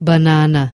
banana.